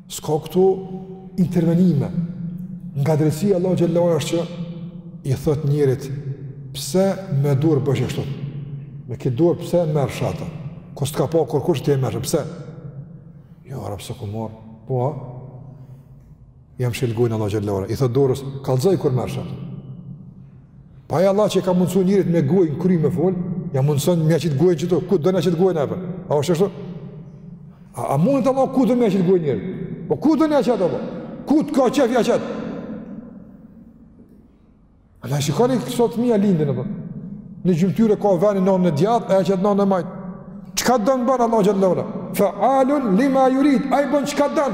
S'ka këtu intervenime. Nga drejtësia e Allahut xhel-le ue ala është që i thotë njerit pse me dorë bëjsh ashtu. Me këtë dorë pse merrshe ato. Ku s't'ka pa kurkush ti e merr pse? Ja Rab, s'e kom marr. Po. Ja mshel gojën Allahu xhel-le ue ala. I thotë dorës, kallzoj kur merrshe ato. Po ai Allah që i ka mundësu njerit me gojën n'kry me fol, ia mundëson me qit gojën qëtu, ku don ia qet gojën apo? A është kështu? A, a mundet Allahu ku do me ia qet gojën njerit? Po ku do me ia qet apo? Ku të ka qef ia qet? A la shikoni këto sot fmija lindin apo? Një gjymtyrë ka venin n'anën e djatht, ai ia qet n'anën e majt. Çka don bën Allahu xhallahu? Fa alun lima yurid, ai bën çka don.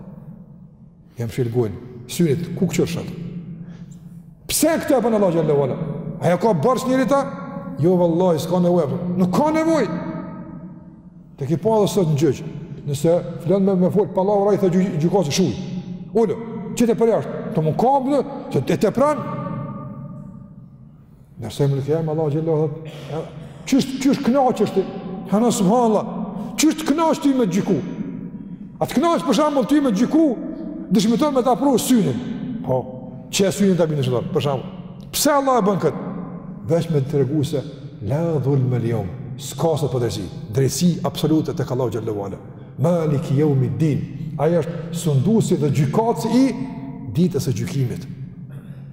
Ia mshel gojën, synit, ku këqërshat? Pse këtë e bën Allah xhelle ve ala? A ia ka borxh njerit a? Jo, vallahi, s'ka nevoj, nuk ka nevoj! Të ki pa dhe sot në gjyq, nëse fillon me, me fol pallavra, i thot gjykatësi shuj. Ulu, qite përjashta, të më kamë dhe, e tepron. Ndërsa më lëfjajmë, Allah gjellë dhe, qysh, qysh të knaq ty? Hana subhanallah, qysh të knaq ty me të gjyku? A të knaq për shembull ty me të gjyku, dëshmitar me ta pru synin? Po, qe synin ta bin dëshmitar, për shembull. Pse Allah e bën këtë? Veç me tregu se, la dhulmel jeum, s'ka sot padrejtësi, drejtësi absolute tek Allahu xhelle ve ala, maliki jeumid din, ai është sunduesi dhe gjykatës i ditës së gjykimit.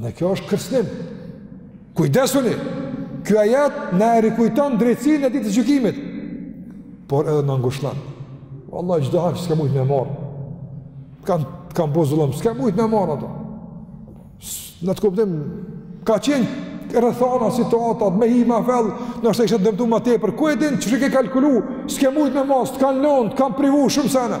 Dhe kjo është kërcënim. Kujdesuni. Ky ajet na e rikujton drejtësinë e ditës së gjykimit. Por edhe na ngushllon. Wallah çdo hak që s'ke mujt me marr. T'kan bo zullum, s'ke mujt me marr ato. Në atë kuptim ka qenë rrethana situata me hi më fell, ndoshta ishe dëmtu më tepër. Ku e din qysh ke kalkulu? S'ke mujt me marr, s't'kan lënë, t'kanë privu shumë sene.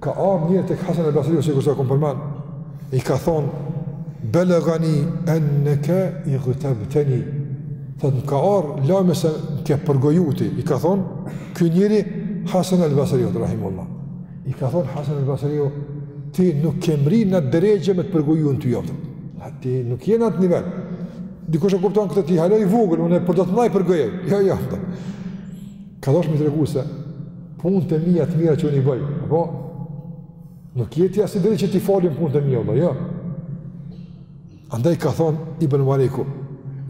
Ka ardh njëri tek Hasan al-Basriu sikurse e kam përmend, i ka thon Belagani annaka ightabtani. Thot më ka ardh lajmi se m'ke përgoju ti, i ka thon ky njëri Hasan al-Basriut rahimehullah. I ka thon Hasan al-Basriu ti nuk ke mri në atë derexhe me të përgoju unë ty. Apo ti nuk je në atë nivel. Dikush e kupton këtë ti hala je i vogël, unë për do të mëdhaj përgojoj. Jo, jo. Të. Ka dasht me i tregu se punët e mia të mira që unë i bëj, apo nuk je ti as i drejtë që t'i fali punët e mia, apo jo. Andaj ka thon Ibn Mubareku,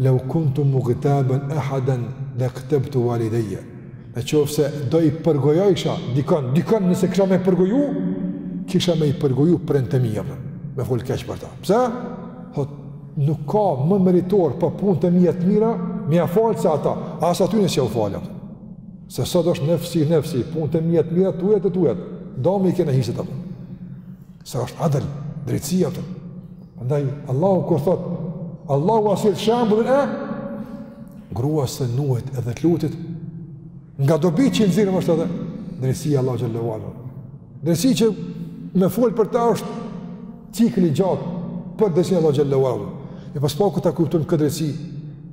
"Law kuntu mughtaban ahadan laghtabtu walidayya." Në qoftë se do i përgojojsha dikon, dikon nëse kisha me përgoju, kisha me i përgoju prindërit e mi, apo me fol keq për ta. Pse? Po Nuk ka më meritor për punët e mia të mira, me ia fal se ata, as atyre s'ua fal atë. Se sot është nefsi, nefsi, punët e mia të miat, tuajat të tuajat. Do me i keni hiset atë. Se është adl, drejtësi atë. Andaj Allahu kur thot Allahu e sjell shembullin e gruas së Nuhit edhe të Lutit nga dobitë që i nxjerrim është edhe drejtësia e Allahut xhelle ve ala drejtësi që me fol për ta është Cikli gjatë për drejtësinë Allah xhel-le ue ala. E pasha pak ta kuptojm këtë drejtësi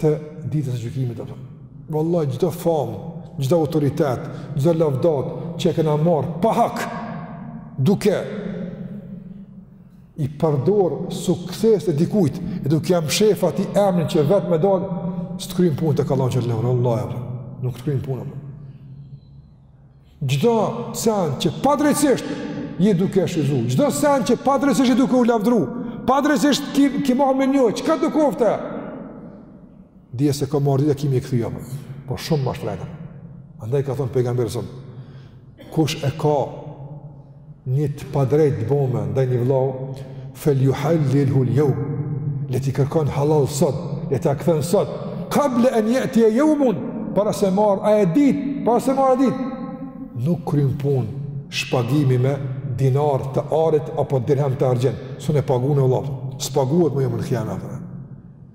të ditës së gjykimit. Apo. Vallahi, çdo famë, çdo autoritet, çdo lavdatë që e kena marrë, pa hak, duke i përdor sukseset e dikujt, e duke ja mshef atij emnin që vetë me dalë, s'të kryn punë tek Allahu, vallahi nuk të kryn punë. Apo. Çdo sen që padrejtësisht je duke e shiju, çdo sen që padrejtësisht je duke u lavdru, padrejtësisht ke marrë me njo, çka do kofte? Dije se ka me ardh dita ki me e kthy apo. Po shumë ma shtrejt. Andaj ka thon pejgamberi son. Kush e ka një të padrejtë bome ndaj një vlau, fel juhallilhu l-jeum, le t'i kërkon hallall sot, le ta kthen sot, kable en je'tije jeumun, para se me ardh ajo ditë, para se me ardh ajo ditë, nuk kryn punë, shpagimi me dinar të arit, apo dirhem të argjendit, s'un e pagun vlla, s'paguhet më jeumul kijame,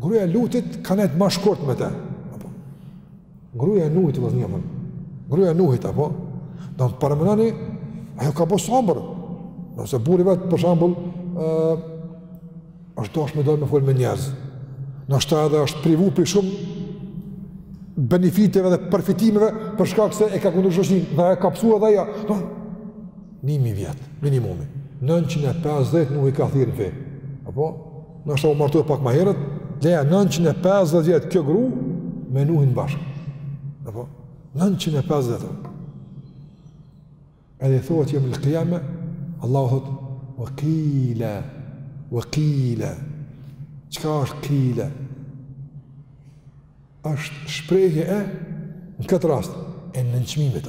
Gruja e Lutit ka nejtë ma shkurt me te. Apo? Gruja e Nuhit, vëzë një përë. Gruja e Nuhit, apo? Do në përmenani, ajo ka bo sabër. Nëse burri vetë, për shambull, uh, është dasht me dal me folë me njerëzë. Ndoshta edhe është privu prej shumë benefiteve dhe përfitimeve për shkak se e ka kundër shoqërinë dhe e ka psuar edhe ajo. Do Një mijë vjet, minimumi. 950 Nuhi i ka thirr në fe. Apo, ndoshta u martu pak ma herët, dhe 950 vjet kjo gru me Nuhin bashkë. Apo, 950 vjet. Edhe i thuhet jeumul kijame, Allahu thot, ve kile, ve kile, çka është kile? është shprehje e, në këtë rast, e nënçmimit,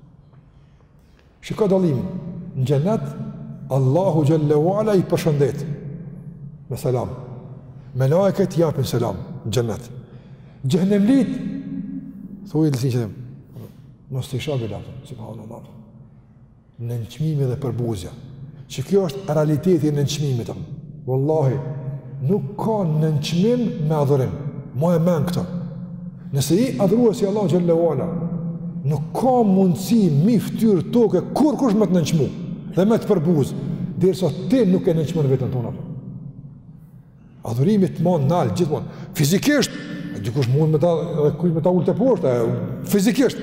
Shiko dalimin, në xhenet, Allahu xhel-le ue ala i përshëndet, me selam, melaiket japin selam, në xhenet. Xhehnemlit, thuj e lësin që dhim, mos t'i sha bile, subhanallah, nënçmimi dhe përbuzja, që kjo është realiteti i nënçmimit. Vallahi, nuk ka nënçmim me adhurim. Maje men këto. Nëse je adhurues i Allah xhel-le ue ala, nuk ka mundësi mi ftyrë toke kurkush me të nënçmu dhe me të përbuzë, derisa ti nuk e nënçmon veten tone. Adhurimi të man nalt, gjithmonë. Fizikisht, dikush mund me ta, kush me ta ul teposhtë, fizikisht.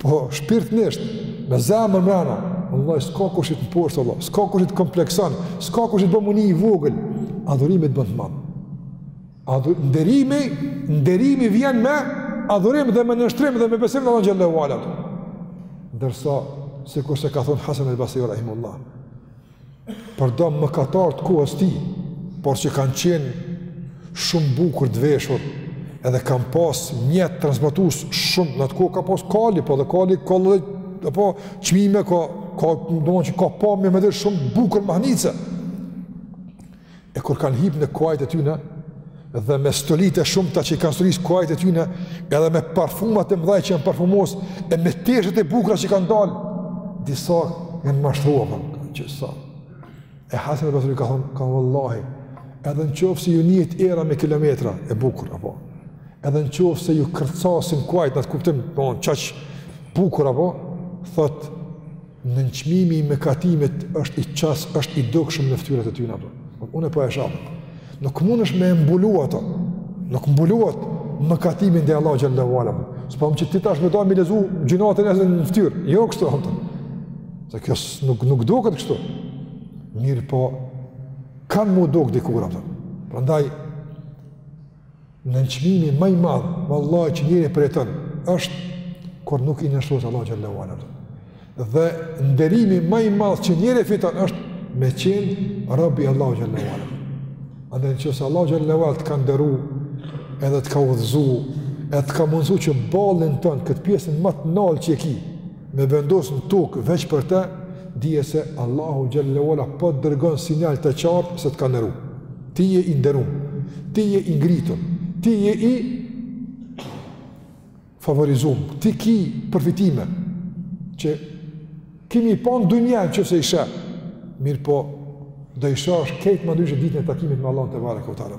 Po, shpirtnisht, me zemër mrena, vallahi, s'ka kush që të poshtnon, vallahi, s'ka kush që të komplekson, s'ka kush që të bon m'u ni i vogël, adhurimi të bon të madh. Adhur, nderimi, nderimi vjen me adhurim dhe me nështrim dhe me besim në Allahun xhel-le ue ala. Ndërsa, sikurse ka thonë Hasan el Basri, rahimehullah, për do mëkatarë të kohës tij, por që kanë qenë shumë bukur të veshur, edhe kanë pas mjete transportuse shumë, n'atë kohë ka pas kali, po edhe kali, kali, dhe po çmime, ka, ka, do më që ka pa me me dhe shumë bukur mahnitëse. E kur kanë hip në kuajt e tyne, dhe me stolitë e shumta që i kanë stolis kuajt e tyne, edhe me parfumat e mdhaj që janë parfumos, e me teshat e bukra që kanë dalë, disa janë mashtru, apo, që sa. E Hasan el Basri ka thonë, ka vallahi, edhe në qoftë se ju nihet era me kilometra e bukur, apo, edhe në qoftë se ju kërcasin kuajt, n'atë kuptim, po, qaq bukur, apo, thotë, Nënçmimi i mëkatimit është i qartë, është i dukshëm në fytyrat e tyne apo. Unë po e shoh. Nuk mundesh me mbulu ato. Nuk mbulohet mëkatimi ndaj Allahut xhel-le ue ala. S'po thom që ti tash me do m'i lexu gjynahet në fytyrë. Jo kështu apo. Se kjo nuk nuk duket kështu. Mirëpo kanë m'u duk dikur apo. Prandaj Nënçmimi ma i madh, vallahi që njeri e përjeton, është kur nuk i nënshtrohet Allahut xhel-le ue ala. Dhe nderimi ma i madh që njeri e fiton është me qenë rob i Allahut xhel-le ue ala. Andaj në qoftë se Allahu xhel-le ue ala të ka nderu edhe të ka udhëzu edhe të ka mundësu që ballin tond këtë pjesën ma të naltë që e ki me vendos në tokë veç për të, dije se Allahu xhel-le ue ala po të dërgon sinjal të qartë se të ka nderu. Ti je i nderum. Ti je i ngritur. Ti je i favorizum. Ti ki përfitime që ki m'i pa në dunja në qoftë se i sheh. Mirëpo, do i shohësh krejt ma ndryshe ditën e takimit me Allahun tebareke ue teala.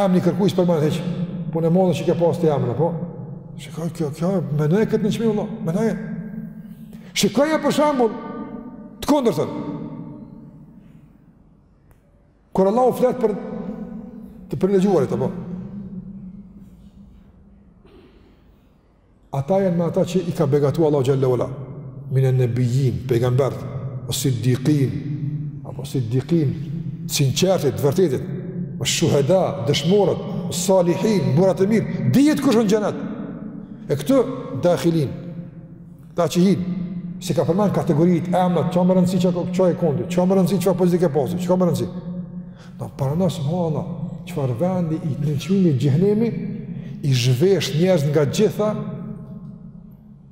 Emni i kërkujt s'përmendet hiç. Punë e madhe që ke pas ti emën, apo. Shiko kjo, kjo menoje këtë nënçmim, menoje. Shikoje për shembull të kundërtën. Kur Allah u flet për të privilegjuarit apo Ata janë me ata që i ka begatu Allahu xhel-le ue ala, minen-nebijjin, pejgamberët, ues-siddikin, apo siddikin, sinqertët, vërtetët, uesh-shuheda, dëshmorët, ues-salihin, burrat e mirë, dihet kush në xhenet, e këta dakhirin, Dakhilin. S'i ka përmend kategoritë, emnat, s'ka më rëndësi çka je kon ti, s'ka më rëndësi çfarë pozite ke pas ti, s'ka më rëndësi. Prandaj subhanallah, çfarë vendi i nënçmimit xhehnemi, i zhvesh njerëzit nga të gjitha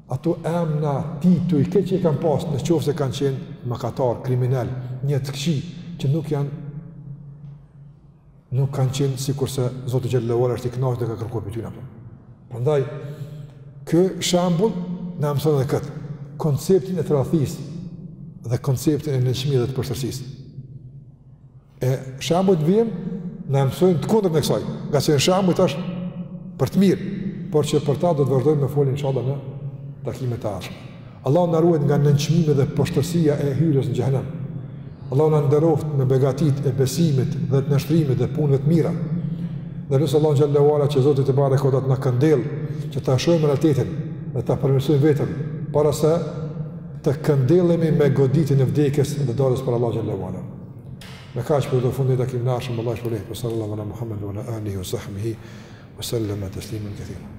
ato emna, tituj, këta që i kanë pasë, në qoftë se kanë qenë mëkatarë, kriminelë, njerëz të këqij, që nuk janë nuk kanë qenë sikurse Zoti xhelle ve ala është i kënaqur dhe ka kërkuar prej tyne, apo. Prandaj ky shembull na mëson edhe këtë konceptin e tradhtisë dhe konceptin e nënçmimit dhe të poshtërsisë. E shembujt që vijnë na mësojnë të kundërtën e kësaj, ngase janë shembuj tash për të mirë, por që për ta do të vazhdojmë të folim inshallah në takimet e ardhshme. Allahu na ruajt nga nënçmimi dhe poshtërsia e hyrjes në xhehenem. Allahu na nderoftë me begatitë e besimit dhe të nënshtrimit dhe punëve të mira. Dhe e lus Allahun xhelle ve ala që Zoti tebareke ve teala të na këndell që ta shohim realitetin dhe ta përmirësojmë veten para se të këndellemi me goditjen e vdekjes dhe daljes para Allahut xhelle ve ala. Me kaq po përfundoj, takimin e ardhshëm, Allahu ju shpërbleftë, ve sallallahu ala Muhammed ve ala alihi ve sahbihi ve selleme teslimen kethira.